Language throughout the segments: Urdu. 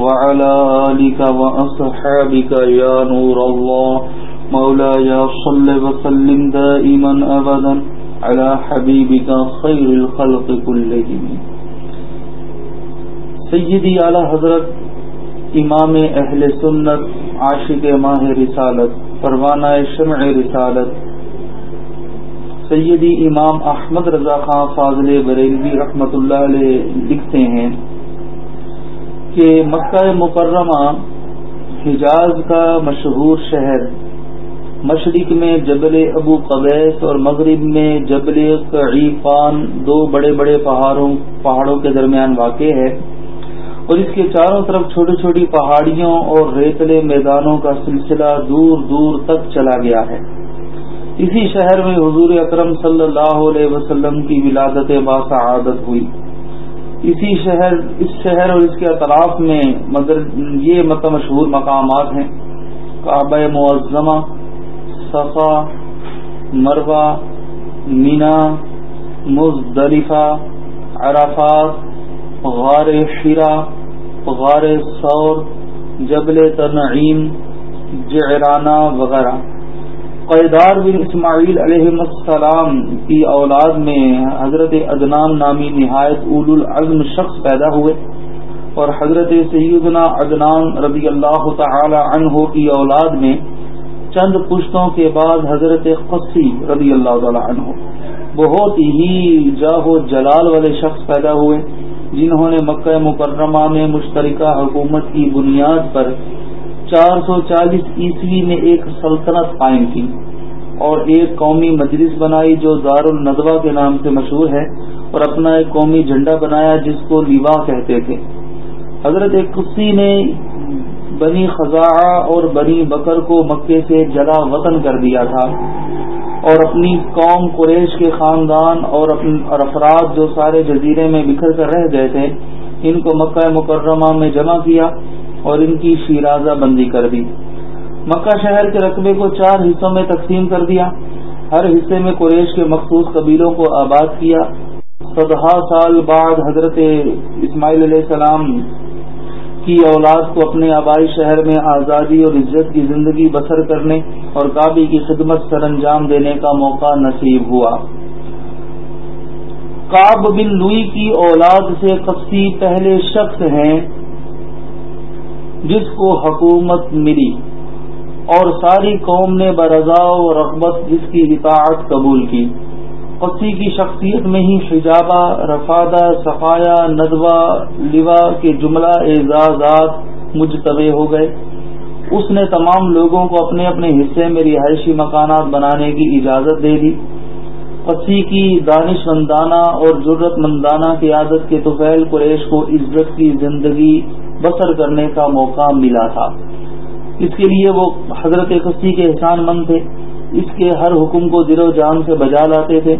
وعلى آلك وأصحابك يا نور الله مولاي صل وسلم دائما أبدا على حبيبك خير الخلق كلهم. سیدی اعلی حضرت امام اہل سنت عاشق ماہ رسالت، پروانہ شمع رسالت. سیدی امام احمد رضا خان فاضل بریلوی رحمۃ اللہ علیہ لکھتے ہیں کہ مکہ مکرمہ حجاز کا مشہور شہر، مشرق میں جبل ابو قبیس اور مغرب میں جبل قعیفان، دو بڑے بڑے پہاڑوں پہاڑوں کے درمیان واقع ہے۔ اور اس کے چاروں طرف چھوٹی چھوٹی پہاڑیوں اور ریتلے میدانوں کا سلسلہ دور دور تک چلا گیا ہے۔ اسی شہر میں حضور اکرم صلی اللہ علیہ وسلم کی ولادت باسعادت ہوئی۔ اسی شہر، اس شہر اور اس کے اطراف میں مگر یہ مت مشہور مقامات ہیں۔ کعبہ معظمہ، صفا مروا مینا، مزدلفہ، عرفات، غار شیرا غار سور جبل تنعیم جعرانہ وغیرہ۔ قیدار بن اسماعیل علیہ السلام کی اولاد میں حضرت ادنان نامی نہایت اول العزم شخص پیدا ہوئے اور حضرت سیدنا ادنان رضی اللہ تعالی عنہ کی اولاد میں چند پشتوں کے بعد حضرت قصی رضی اللہ تعالی عنہ بہت ہی جاہ و جلال والے شخص پیدا ہوئے جنہوں نے مکہ مکرمہ میں مشترکہ حکومت کی بنیاد پر چار سو چالیس عیسوی میں ایک سلطنت قائم کی اور ایک قومی مجلس بنائی جو دار الندوہ کے نام سے مشہور ہے اور اپنا ایک قومی جھنڈا بنایا جس کو لیوا کہتے تھے۔ حضرت کسی نے بنی خزاں اور بنی بکر کو مکے سے جلا وطن کر دیا تھا اور اپنی قوم قریش کے خاندان اور افراد جو سارے جزیرے میں بکھر کر رہ گئے تھے، ان کو مکہ مکرمہ میں جمع کیا۔ اور ان کی شیرازہ بندی کر دی۔ مکہ شہر کے رقبے کو چار حصوں میں تقسیم کر دیا۔ ہر حصے میں قریش کے مخصوص قبیلوں کو آباد کیا۔ سدہ سال بعد حضرت اسماعیل علیہ السلام کی اولاد کو اپنے آبائی شہر میں آزادی اور عزت کی زندگی بسر کرنے اور کابی کی خدمت سر انجام دینے کا موقع نصیب ہوا۔ کاب بن لوئی کی اولاد سے کفسی پہلے شخص ہیں۔ جس کو حکومت ملی اور ساری قوم نے برضا و رغبت جس کی اطاعت قبول کی۔ قصی کی شخصیت میں ہی حجابہ رفادہ، صفایا، ندوہ، لوا کے جملہ اعزازات مجتبع ہو گئے۔ اس نے تمام لوگوں کو اپنے اپنے حصے میں رہائشی مکانات بنانے کی اجازت دے دی۔ قصی کی دانش مندانہ اور ضرورت مندانہ قیادت کے طفیل قریش کو عزت کی زندگی بسر کرنے کا موقع ملا تھا۔ اس کے لیے وہ حضرت قصی کے احسان مند تھے۔ اس کے ہر حکم کو دل و جان سے بجا لاتے تھے۔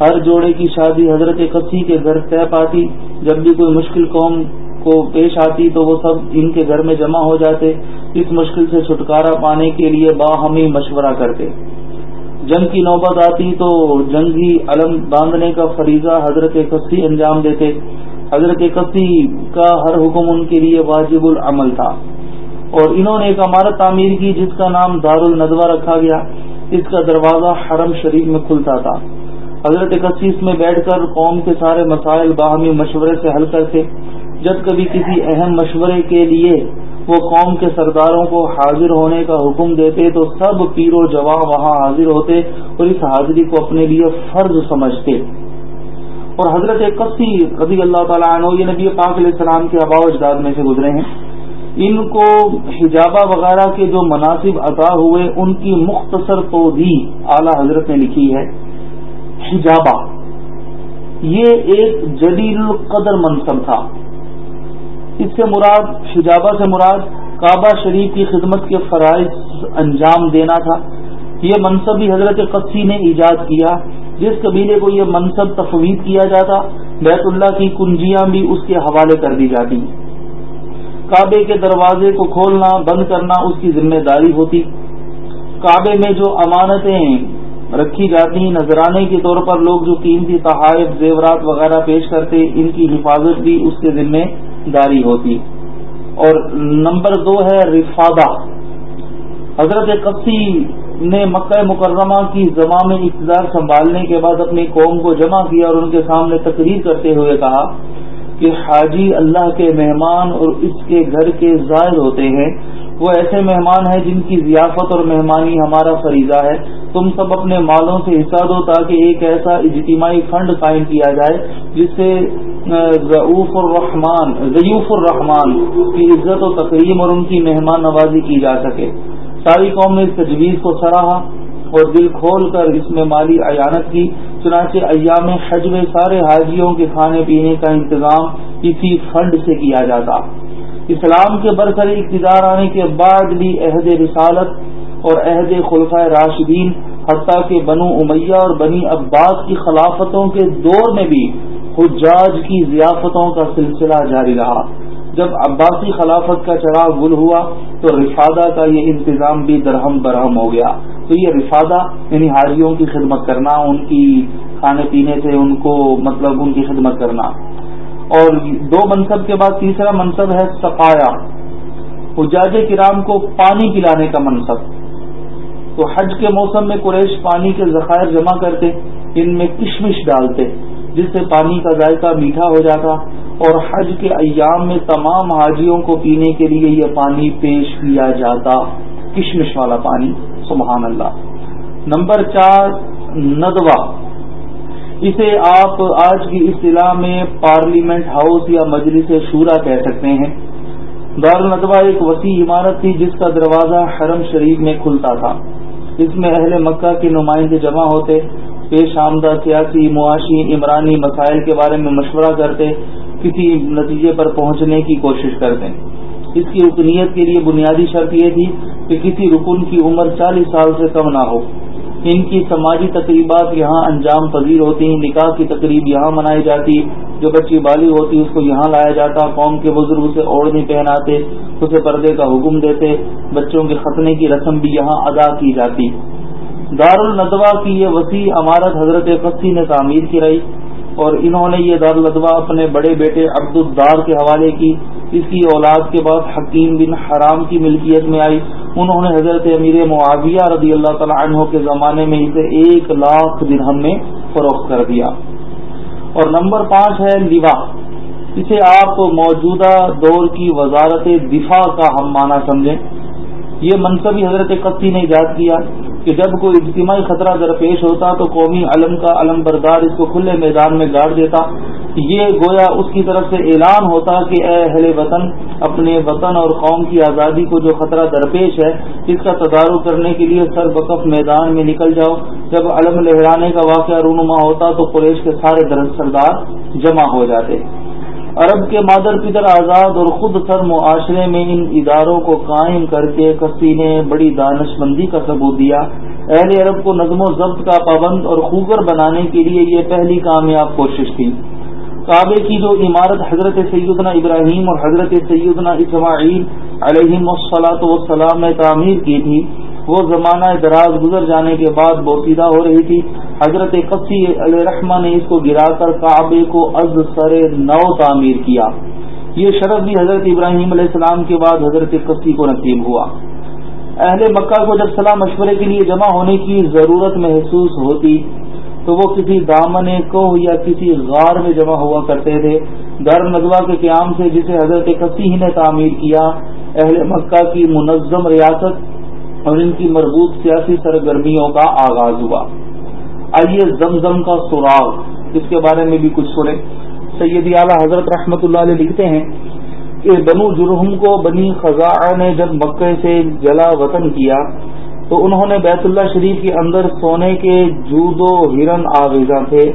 ہر جوڑے کی شادی حضرت کسی کے گھر طے پاتی۔ جب بھی کوئی مشکل قوم کو پیش آتی تو وہ سب ان کے گھر میں جمع ہو جاتے۔ اس مشکل سے چھٹکارا پانے کے لیے باہمی مشورہ کرتے۔ جنگ کی نوبت آتی تو جنگی علم باندھنے کا فریضہ حضرت کسی انجام دیتے۔ حضرت کسی کا ہر حکم ان کے لیے واجب العمل تھا۔ اور انہوں نے ایک عمارت تعمیر کی جس کا نام دار الندوہ رکھا گیا۔ اس کا دروازہ حرم شریف میں کھلتا تھا۔ حضرت کثیس میں بیٹھ کر قوم کے سارے مسائل باہمی مشورے سے حل کرتے۔ جب کبھی کسی اہم مشورے کے لیے وہ قوم کے سرداروں کو حاضر ہونے کا حکم دیتے تو سب پیر و جواب وہاں حاضر ہوتے اور اس حاضری کو اپنے لیے فرض سمجھتے۔ اور حضرت کسی رضی اللہ تعالیٰ عنہ، یہ نبی پاک علیہ السلام کے آبا و اجداد میں سے گزرے ہیں۔ ان کو حجابہ وغیرہ کے جو مناسب عطا ہوئے، ان کی مختصر تو بھی اعلی حضرت نے لکھی ہے۔ حجابہ، یہ ایک جلیل القدر منصب تھا۔ اس سے مراد، حجابہ سے مراد کعبہ شریف کی خدمت کے فرائض انجام دینا تھا۔ یہ منصب بھی حضرت قدسی نے ایجاد کیا۔ جس قبیلے کو یہ منصب تفویض کیا جاتا، بیت اللہ کی کنجیاں بھی اس کے حوالے کر دی جاتی۔ کعبے کے دروازے کو کھولنا، بند کرنا اس کی ذمہ داری ہوتی۔ کعبے میں جو امانتیں رکھی جاتی، نذرانے کے طور پر لوگ جو قیمتی تحائف، زیورات وغیرہ پیش کرتے، ان کی حفاظت بھی اس کے ذمہ داری ہوتی۔ اور نمبر دو ہے رفادہ۔ حضرت قبسی نے مکہ مکرمہ کی زماں میں اقتدار سنبھالنے کے بعد اپنی قوم کو جمع کیا اور ان کے سامنے تقریر کرتے ہوئے کہا کہ حاجی اللہ کے مہمان اور اس کے گھر کے ظاہر ہوتے ہیں۔ وہ ایسے مہمان ہیں جن کی ضیافت اور مہمانی ہمارا فریضہ ہے۔ تم سب اپنے مالوں سے حصہ دو تاکہ ایک ایسا اجتماعی فنڈ قائم کیا جائے جس سے ضعوف الرحمان ضیوف الرحمان کی عزت و تقریم اور ان کی مہمان نوازی کی جا سکے۔ ساری قوم نے اس تجویز کو سراہا اور دل کھول کر اس میں مالی اعانت کی، چنانچہ ایام حج میں سارے حاجیوں کے کھانے پینے کا انتظام اسی فنڈ سے کیا جاتا۔ اسلام کے برسر اقتدار آنے کے بعد بھی عہد رسالت اور عہد خلفۂ راشدین، حتیٰ کہ بنو امیہ اور بنی عباس کی خلافتوں کے دور میں بھی حجاج کی ضیافتوں کا سلسلہ جاری رہا۔ جب عباسی خلافت کا چراغ گل ہوا تو رفادہ کا یہ انتظام بھی درہم برہم ہو گیا۔ تو یہ رفادہ یعنی حاجیوں کی خدمت کرنا، ان کی کھانے پینے سے ان کو مطلب ان کی خدمت کرنا۔ اور دو منصب کے بعد تیسرا منصب ہے سفایا حجاج کرام کو پانی پلانے کا منصب۔ تو حج کے موسم میں قریش پانی کے ذخائر جمع کرتے، ان میں کشمش ڈالتے، جس سے پانی کا ذائقہ میٹھا ہو جاتا۔ اور حج کے ایام میں تمام حاجیوں کو پینے کے لیے یہ پانی پیش کیا جاتا۔ کشمش والا پانی، سبحان اللہ۔ نمبر چار، ندوہ۔ اسے آپ آج کی اصطلاح میں پارلیمنٹ ہاؤس یا مجلس شورا کہہ سکتے ہیں۔ دار ندوہ ایک وسیع عمارت تھی جس کا دروازہ حرم شریف میں کھلتا تھا۔ اس میں اہل مکہ کے نمائندے جمع ہوتے، پیش آمدہ سیاسی، معاشی، عمرانی مسائل کے بارے میں مشورہ کرتے کسی نتیجے پر پہنچنے کی کوشش کرتے ہیں۔ اس کی رکنیت کے لیے بنیادی شرط یہ تھی کہ کسی رکن کی عمر چالیس سال سے کم نہ ہو۔ ان کی سماجی تقریبات یہاں انجام پذیر ہوتی ہیں۔ نکاح کی تقریب یہاں منائی جاتی۔ جو بچی بالی ہوتی، اس کو یہاں لایا جاتا۔ قوم کے بزرگ اسے اوڑھنی پہناتے، اسے پردے کا حکم دیتے۔ بچوں کے ختنے کی رسم بھی یہاں ادا کی جاتی۔ دار الدوا کی یہ وسیع عمارت حضرت فصی نے تعمیر کرائی اور انہوں نے یہ دار الدوا اپنے بڑے بیٹے عبد الدار کے حوالے کی۔ اس کی اولاد کے بعد حکیم بن حرام کی ملکیت میں آئی۔ انہوں نے حضرت امیر معاویہ رضی اللہ تعالیٰ عنہ کے زمانے میں اسے ایک لاکھ درہم میں فروخت کر دیا۔ اور نمبر پانچ ہے لیوا اسے آپ موجودہ دور کی وزارت دفاع کا ہم مانا سمجھیں۔ یہ منصبی حضرت قطی نے ایجاد کیا۔ کہ جب کوئی اجتماعی خطرہ درپیش ہوتا تو قومی علم کا علم بردار اس کو کھلے میدان میں گاڑ دیتا۔ یہ گویا اس کی طرف سے اعلان ہوتا کہ اے اہل وطن، اپنے وطن اور قوم کی آزادی کو جو خطرہ درپیش ہے، اس کا تدارک کرنے کے لیے سر بکف میدان میں نکل جاؤ۔ جب علم لہرانے کا واقعہ رونما ہوتا تو قریش کے سارے سردار جمع ہو جاتے۔ عرب کے مادر پدر آزاد اور خود سر معاشرے میں ان اداروں کو قائم کر کے کسی نے بڑی دانش مندی کا ثبوت دیا۔ اہل عرب کو نظم و ضبط کا پابند اور خوگر بنانے کے لیے یہ پہلی کامیاب کوشش تھی۔ کعبے کی جو عمارت حضرت سیدنا ابراہیم اور حضرت سیدنا اسماعیل علیہ وسلاۃ وسلام نے تعمیر کی تھی وہ زمانہ دراز گزر جانے کے بعد بوسیدہ ہو رہی تھی۔ حضرت قصی علیہ رحمٰ نے اس کو گرا کر کعبے کو از سر نو تعمیر کیا۔ یہ شرف بھی حضرت ابراہیم علیہ السلام کے بعد حضرت قصی کو نصیب ہوا۔ اہل مکہ کو جب صلاح مشورے کے لیے جمع ہونے کی ضرورت محسوس ہوتی، تو وہ کسی دامن کو یا کسی غار میں جمع ہوا کرتے تھے۔ در ندوا کے قیام سے جسے حضرت قصی ہی نے تعمیر کیا، اہل مکہ کی منظم ریاست اور ان کی مربوط سیاسی سرگرمیوں کا آغاز ہوا۔ آئیے زمزم کا سراغ، اس کے بارے میں بھی کچھ سنیں۔ سید اعلیٰ حضرت رحمت اللہ علیہ لکھتے ہیں کہ بنو جرحم کو بنی خزاں نے جب مکے سے جلا وطن کیا، تو انہوں نے بیت اللہ شریف کے اندر سونے کے جود و ہرن آویزاں تھے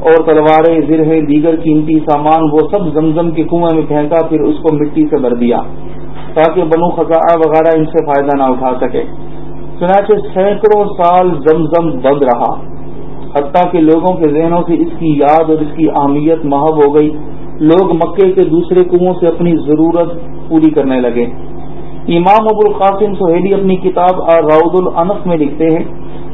اور تلواریں زرہیں دیگر قیمتی سامان وہ سب زمزم کے کنویں میں پھینکا، پھر اس کو مٹی سے بھر دیا۔ تاکہ بنو خزا وغیرہ ان سے فائدہ نہ اٹھا سکے۔ چنانچہ سینکڑوں سال زمزم بند رہا۔ حتیٰ کہ لوگوں کے ذہنوں سے اس کی یاد اور اس کی اہمیت محب ہو گئی۔ لوگ مکے کے دوسرے کنووں سے اپنی ضرورت پوری کرنے لگے۔ امام ابو القاسم سہیلی اپنی کتاب راؤد الانف میں لکھتے ہیں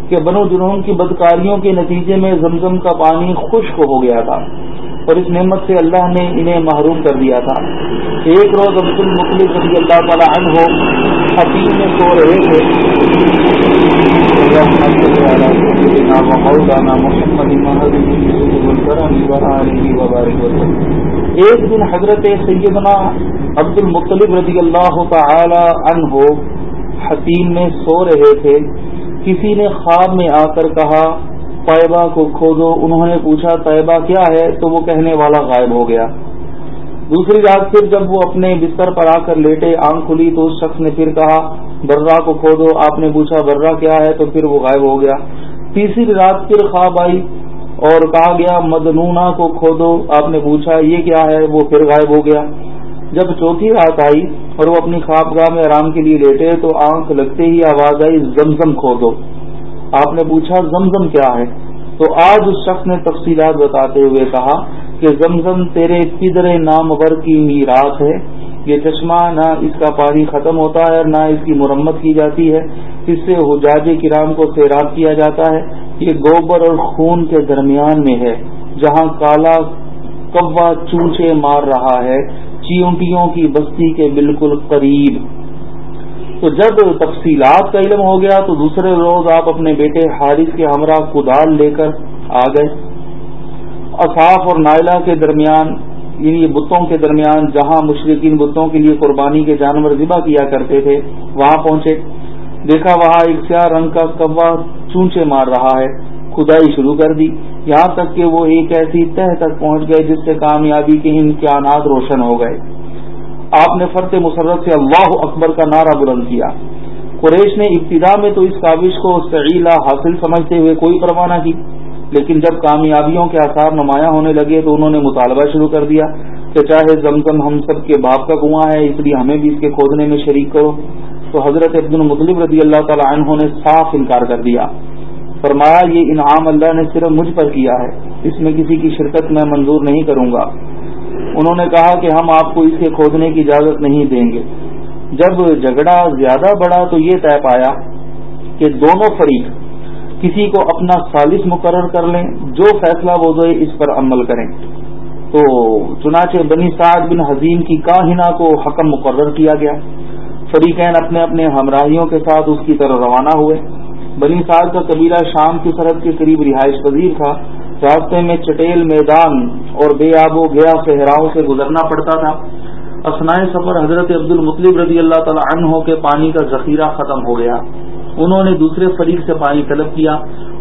کہ بنو جنون کی بدکاریوں کے نتیجے میں زمزم کا پانی خشک ہو گیا تھا۔ اور اس نعمت سے اللہ نے انہیں محروم کر دیا تھا۔ ایک روز عبد المخلف رضی اللہ تعالیٰ عنہ ہو حقیق میں سو رہے تھے۔ ایک دن حضرت سیدنا عبد المطلب رضی اللہ تعالی عنہ حتیم میں سو رہے تھے۔ کسی نے خواب میں آ کر کہا طیبہ کو کھودو، انہوں نے پوچھا، طیبہ کیا ہے؟ تو وہ کہنے والا غائب ہو گیا۔ دوسری رات پھر جب وہ اپنے بستر پر آ کر لیٹے، آنکھ کھلی تو اس شخص نے پھر کہا برا کو کھودو، آپ نے پوچھا برا کیا ہے؟ تو پھر وہ غائب ہو گیا۔ تیسری رات پھر خواب آئی اور کہا گیا مدنونا کو کھودو، آپ نے پوچھا، یہ کیا ہے؟ وہ پھر غائب ہو گیا۔ جب چوتھی رات آئی اور وہ اپنی خوابگاہ میں آرام کے لیے لیٹے تو آنکھ لگتے ہی آواز آئی، زمزم کھو دو آپ نے پوچھا زمزم کیا ہے؟ تو آج اس شخص نے تفصیلات بتاتے ہوئے کہا کہ زمزم تیرے پدر نامور کی میراث ہے۔ یہ چشمہ نہ اس کا پانی ختم ہوتا ہے اور نہ اس کی مرمت کی جاتی ہے۔ اس سے حجاج کرام کو سیراب کیا جاتا ہے۔ یہ گوبر اور خون کے درمیان میں ہے، جہاں کالا کوا چونچے مار رہا ہے۔ چیونٹیوں کی بستی کے بالکل قریب۔ تو جب تفصیلات کا علم ہو گیا تو دوسرے روز آپ اپنے بیٹے حارث کے ہمراہ کدال لے کر آ گئے۔ اصاف اور نائلہ کے درمیان یعنی بتوں کے درمیان جہاں مشرقین بتوں کے لیے قربانی کے جانور ذبح کیا کرتے تھے، وہاں پہنچے۔ دیکھا وہاں ایک سیاہ رنگ کا کوا چونچے مار رہا ہے۔ کھدائی شروع کر دی۔ یہاں تک کہ وہ ایک ایسی تہ تک پہنچ گئے جس سے کامیابی کے امکانات روشن ہو گئے۔ آپ نے فرت مسرت سے اللہ اکبر کا نعرہ بلند کیا۔ قریش نے ابتدا میں تو اس کاوش کو سعیلا حاصل سمجھتے ہوئے کوئی پرواہ نہ کی، لیکن جب کامیابیوں کے آثار نمایاں ہونے لگے تو انہوں نے مطالبہ شروع کر دیا کہ چاہے زمزم ہم سب کے باپ کا کنواں ہے، اس لیے ہمیں بھی اس کے کھودنے میں شریک کرو۔ تو حضرت عبد المطلب رضی اللہ تعالی عنہ نے صاف انکار کر دیا۔ فرمایا، یہ انعام اللہ نے صرف مجھ پر کیا ہے، اس میں کسی کی شرکت میں منظور نہیں کروں گا۔ انہوں نے کہا کہ ہم آپ کو اس کے کھودنے کی اجازت نہیں دیں گے۔ جب جھگڑا زیادہ بڑا تو یہ طے پایا کہ دونوں فریق کسی کو اپنا سالس مقرر کر لیں، جو فیصلہ وہ دے اس پر عمل کریں۔ تو چنانچہ بنی سعد بن حزیم کی کاہنا کو حکم مقرر کیا گیا۔ فریقین اپنے اپنے ہمراہیوں کے ساتھ اس کی طرح روانہ ہوئے۔ بنی سال کا قبیلہ شام کی سرحد کے قریب رہائش پذیر تھا۔ راستے میں چٹیل میدان اور بے آب و گیا صحراؤں سے گزرنا پڑتا تھا۔ اسنائے سفر حضرت عبد المطلب رضی اللہ تعالی عنہ کے پانی کا ذخیرہ ختم ہو گیا۔ انہوں نے دوسرے فریق سے پانی طلب کیا۔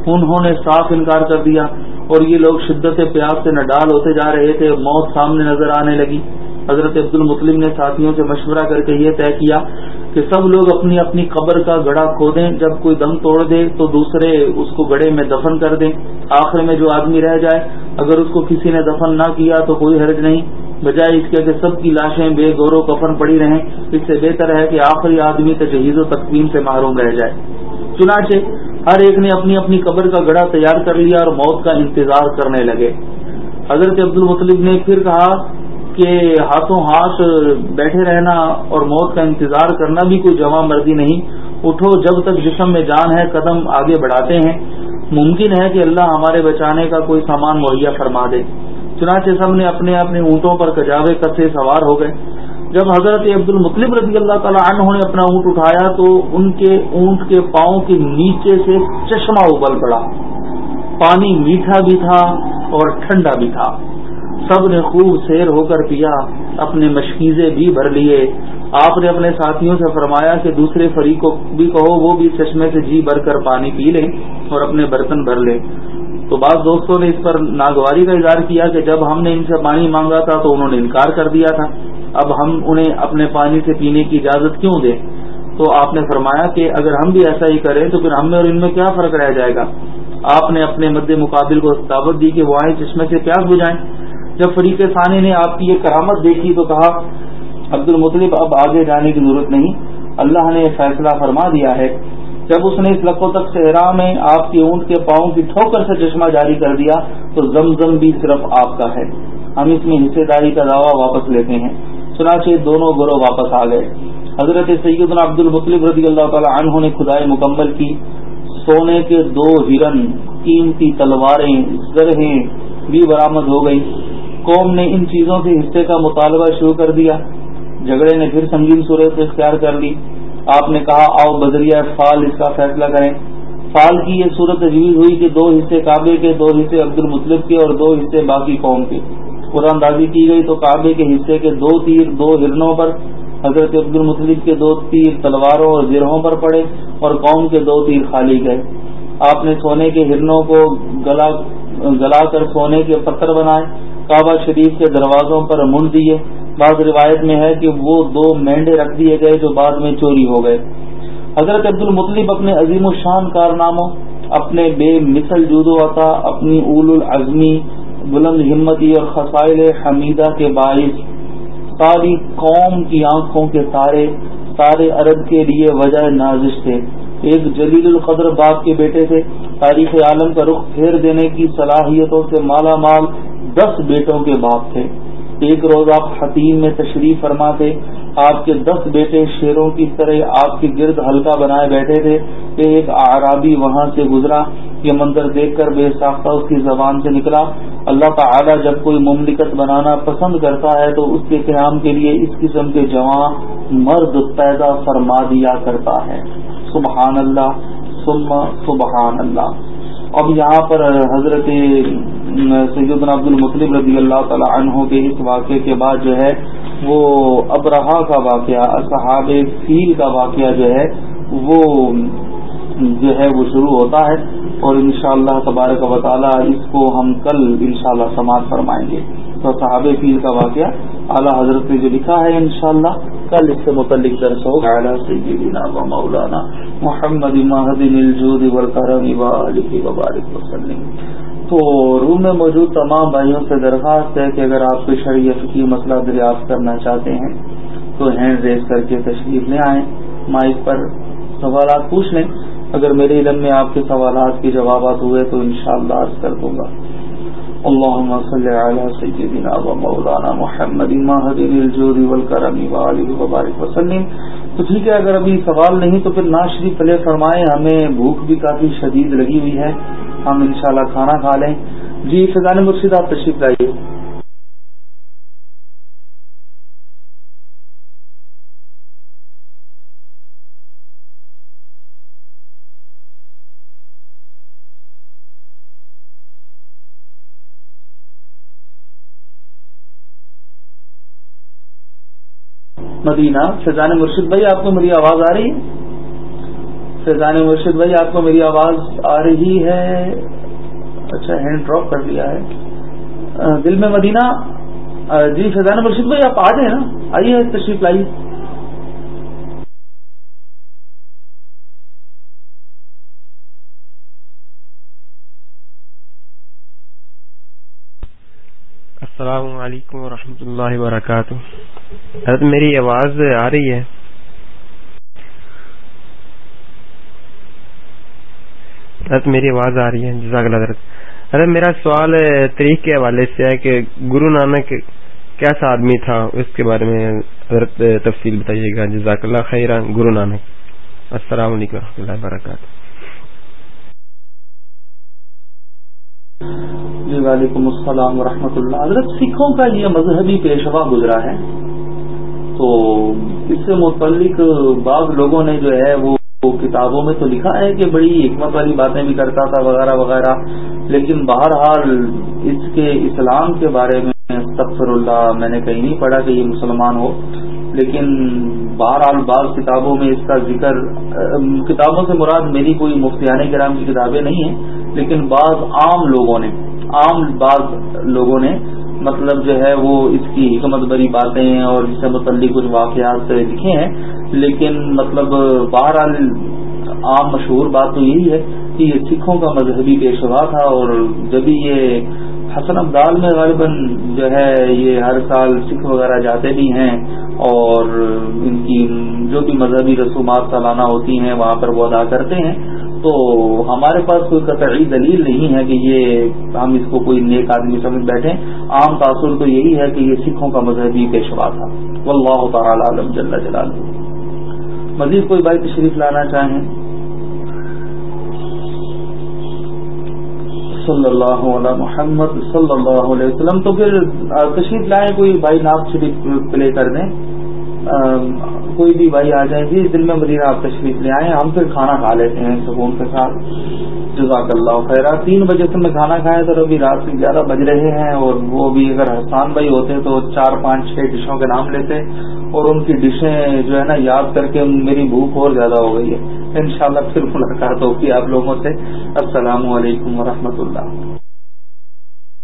انہوں نے صاف انکار کر دیا اور یہ لوگ شدت پیاس سے نڈال ہوتے جا رہے تھے۔ موت سامنے نظر آنے لگی۔ حضرت عبد المسلم نے ساتھیوں سے مشورہ کر کے یہ طے کیا کہ سب لوگ اپنی اپنی قبر کا گڑا کھو دیں، جب کوئی دم توڑ دے تو دوسرے اس کو گڑے میں دفن کر دیں۔ آخر میں جو آدمی رہ جائے، اگر اس کو کسی نے دفن نہ کیا تو کوئی حرج نہیں۔ بجائے اس کے کہ سب کی لاشیں بے غور و کفن پڑی رہیں۔ اس سے بہتر ہے کہ آخری آدمی تجہیز و تقویم سے محروم رہ جائے۔ چنانچہ ہر ایک نے اپنی اپنی قبر کا گڑا تیار کر لیا اور موت کا انتظار کرنے لگے۔ حضرت عبد المطلب نے پھر کہا کہ ہاتھوں ہاتھ بیٹھے رہنا اور موت کا انتظار کرنا بھی کوئی جمع مرضی نہیں۔ اٹھو، جب تک جسم میں جان ہے، قدم آگے بڑھاتے ہیں۔ ممکن ہے کہ اللہ ہمارے بچانے کا کوئی سامان مہیا فرما دے۔ چنانچہ سب نے اپنے اپنے اونٹوں پر کجاوے کسے سوار ہو گئے۔ جب حضرت عبد المطلب رضی اللہ تعالیٰ عنہ نے اپنا اونٹ اٹھایا تو ان کے اونٹ کے پاؤں کے نیچے سے چشمہ ابل پڑا۔ پانی میٹھا بھی تھا اور ٹھنڈا بھی تھا۔ سب نے خوب سیر ہو کر پیا اپنے مشکیزیں بھی بھر لیے۔ آپ نے اپنے ساتھیوں سے فرمایا کہ دوسرے فریق کو بھی کہو، وہ بھی چشمے سے جی بھر کر پانی پی لیں اور اپنے برتن بھر لیں۔ تو بعض دوستوں نے اس پر ناگواری کا اظہار کیا کہ جب ہم نے ان سے پانی مانگا تھا تو انہوں نے انکار کر دیا تھا۔ اب ہم انہیں اپنے پانی سے پینے کی اجازت کیوں دیں؟ تو آپ نے فرمایا کہ اگر ہم بھی ایسا ہی کریں تو پھر ہم میں اور ان میں کیا فرق رہ جائے گا؟ آپ نے اپنے مد مقابل کو دعوت دی کہ وہ آئے چشمے سے پیاس بجھائیں۔ جب فریق ثانی نے آپ کی یہ کرامت دیکھی تو کہا عبد المطلب اب آگے جانے کی ضرورت نہیں۔ اللہ نے فیصلہ فرما دیا ہے۔ جب اس نے اس لقوں تک صحرا میں آپ کی اونٹ کے پاؤں کی ٹھوکر سے چشمہ جاری کر دیا، تو زمزم بھی صرف آپ کا ہے۔ ہم اس میں حصے داری کا دعویٰ واپس لیتے ہیں۔ چنانچہ دونوں گروہ واپس آ گئے۔ حضرت سیدنا عبد المطلب رضی اللہ تعالی عنہ نے کھدائی مکمل کی۔ سونے کے دو ہرن، قیمتی تلواریں، زرہیں بھی برامد ہو گئی قوم نے ان چیزوں کے حصے کا مطالبہ شروع کر دیا۔ جھگڑے نے پھر سنگین صورت اختیار کر لی۔ آپ نے کہا، آؤ بدریہ فال اس کا فیصلہ کریں۔ فال کی یہ صورت عجیب ہوئی کہ دو حصے کعبے کے، دو حصے عبد المطلب کے اور دو حصے باقی قوم کے۔ قرآن دازی کی گئی تو کعبے کے حصے کے دو تیر، دو ہرنوں پر، حضرت عبد المطلب کے دو تیر تلواروں اور زرہوں پر پڑے اور قوم کے دو تیر خالی گئے۔ آپ نے سونے کے ہرنوں کو گلا گلا کر سونے کے پتھر بنائے۔ کعبہ شریف کے دروازوں پر منڈ دیے۔ بعض روایت میں ہے کہ وہ دو مینڈے رکھ دیے گئے جو بعد میں چوری ہو گئے۔ حضرت عبد المطلب اپنے عظیم الشان کارناموں، اپنے بے مثل جودو عطا، اپنی اول العظمی، بلند ہمتی اور خسائل حمیدہ کے باعث، ساری قوم کی آنکھوں کے تارے سارے عرب کے لیے وجہ نازش تھے۔ ایک جلیل القدر باپ کے بیٹے تھے۔ تاریخ عالم کا رخ پھیر دینے کی صلاحیتوں سے مالا مال دس بیٹوں کے باپ تھے۔ ایک روز آپ حتیم میں تشریف فرما تھے آپ کے دس بیٹے شیروں کی طرح آپ کے گرد ہلکا بنائے بیٹھے تھے۔ کہ ایک آرابی وہاں سے گزرا، یہ منظر دیکھ کر بے ساختہ اس کی زبان سے نکلا۔ اللہ تعالی جب کوئی مملکت بنانا پسند کرتا ہے تو اس کے قیام کے لیے اس قسم کے جوان مرد پیدا فرما دیا کرتا ہے۔ سبحان اللہ سبحان اللہ۔ اب یہاں پر حضرت سیدنا عبد المطلب رضی اللہ تعالی عنہ کے اس واقعے کے بعد جو ہے، وہ ابرہا کا واقعہ صحاب فیل کا واقعہ جو ہے، وہ جو ہے، وہ شروع ہوتا ہے اور انشاءاللہ شاء تبارک و تعالی اس کو ہم کل انشاءاللہ شاء سماعت فرمائیں گے۔ تو صحاب فیل کا واقعہ اعلیٰ حضرت نے جو لکھا ہے انشاءاللہ کل اس سے متعلق درس ہوگا۔ سیدنا و مولانا محمد مہدن الجود والکرم وبارک وسلم۔ تو روم میں موجود تمام بھائیوں سے درخواست ہے کہ اگر آپ کوئی شریعت کی مسئلہ دریافت کرنا چاہتے ہیں، تو ہینڈ ریز کر کے تشریف لے آئیں۔ مائک پر سوالات پوچھ لیں۔ اگر میرے علم میں آپ کے سوالات کے جوابات ہوئے تو انشاءاللہ عرض کر دوں گا۔ اللهم صل على سيدنا ومولانا محمد مهدي الجود والكرم وآله وبارك وسلم تو ٹھیک ہے، اگر ابھی سوال نہیں تو پھر ناز شریف پلے فرمائیں۔ ہمیں بھوک بھی کافی شدید لگی ہوئی ہے۔ ہم انشاءاللہ کھانا کھا لیں۔ جی فضان مرشد، آپ تشریف لائیے۔ مدینہ، فیضان مرشد بھائی، آپ کو میری آواز آ رہی ہے؟ فیضان مرشد بھائی، آپ کو میری آواز آ رہی ہے؟ اچھا ہینڈ ڈراپ کر دیا ہے۔ دل میں مدینہ۔ جی فیضان مرشد بھائی، آپ آ جائیں نا؟ آئیے تشریف لائیے السلام علیکم ورحمۃ اللہ وبرکاتہ۔ حضرت میری آواز آ رہی ہے۔ حضرت میری آواز آ رہی ہے۔ جزاک اللہ حضرت حضرت میرا سوال تاریخ کے حوالے سے ہے کہ گرو نانک کیسا آدمی تھا؟ اس کے بارے میں حضرت تفصیل بتائیے گا۔ جزاک اللہ خیر گرو نانک۔ السلام علیکم و اللہ وبرکاتہ۔ جی وعلیکم السلام ورحمۃ اللہ۔ حضرت، سکھوں کا یہ مذہبی پیشوا گزرا ہے۔ تو اس سے متعلق بعض لوگوں نے جو ہے، وہ کتابوں میں تو لکھا ہے کہ بڑی حکمت والی باتیں بھی کرتا تھا، وغیرہ وغیرہ۔ لیکن بہرحال اس کے اسلام کے بارے میں تفر اللہ میں نے کہیں نہیں پڑھا کہ یہ مسلمان ہو۔ لیکن بہرحال بعض کتابوں میں اس کا ذکر کتابوں سے مراد میری کوئی مفتیان کرام کی کتابیں نہیں ہیں۔ لیکن بعض عام لوگوں نے، عام بعض لوگوں نے مطلب جو ہے وہ اس کی حکمت بری باتیں اور اس سے متعلق کچھ واقعات لکھے ہیں، لیکن مطلب بہرحال عام مشہور بات تو یہی ہے کہ یہ سکھوں کا مذہبی پیشوا تھا اور جبھی یہ حسن ابدال میں غالباً جو ہے یہ ہر سال سکھ وغیرہ جاتے بھی ہیں اور ان کی جو بھی مذہبی رسومات سالانہ ہوتی ہیں، وہاں پر وہ ادا کرتے ہیں۔ تو ہمارے پاس کوئی قطعی دلیل نہیں ہے کہ یہ ہم اس کو کوئی نیک آدمی سمجھ بیٹھے۔ عام تاثر تو یہی ہے کہ یہ سکھوں کا مذہبی پیشوا تھا۔ واللہ تعالی عالم جل جلال مزید کوئی بھائی تشریف لانا چاہیں؟ صلی اللہ علیہ محمد صلی اللہ علیہ وسلم۔ تو پھر تشریف لائیں، کوئی بھائی نام شریف پلے کر دیں۔ کوئی بھی بھائی آ جائیں جی دل میں مدینہ آپ تشریف لے آئیں، ہم پھر کھانا کھا لیتے ہیں سکون کے ساتھ۔ جزاک اللہ خیر تین بجے سے میں کھانا کھایا تو ابھی رات سے گیارہ بج رہے ہیں، اور وہ بھی اگر حسان بھائی ہوتے تو چار پانچ چھ ڈشوں کے نام لیتے، اور ان کی ڈشیں جو ہے نا، یاد کر کے میری بھوک اور زیادہ ہو گئی ہے۔ انشاءاللہ پھر ملاقات ہوگی آپ لوگوں سے۔ السلام علیکم ورحمۃ اللہ۔